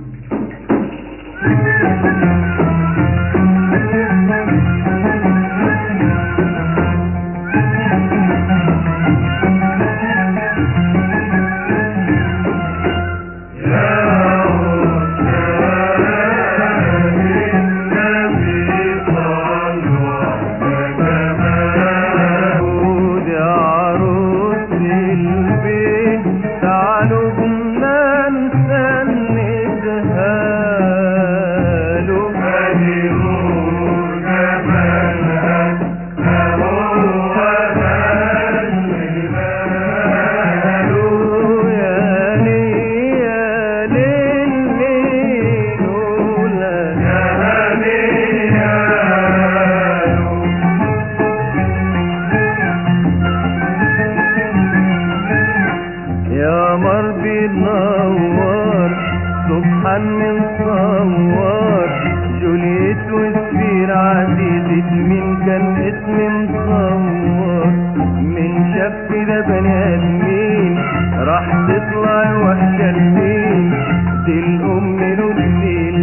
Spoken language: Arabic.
Thank you. يا ليل يا ليل ليل ولا يا مربي نور سبحان من صور من كان اسم مصور من شاف ده بني ادمين راح تطلع الوحشة لمين دي الأم نبتين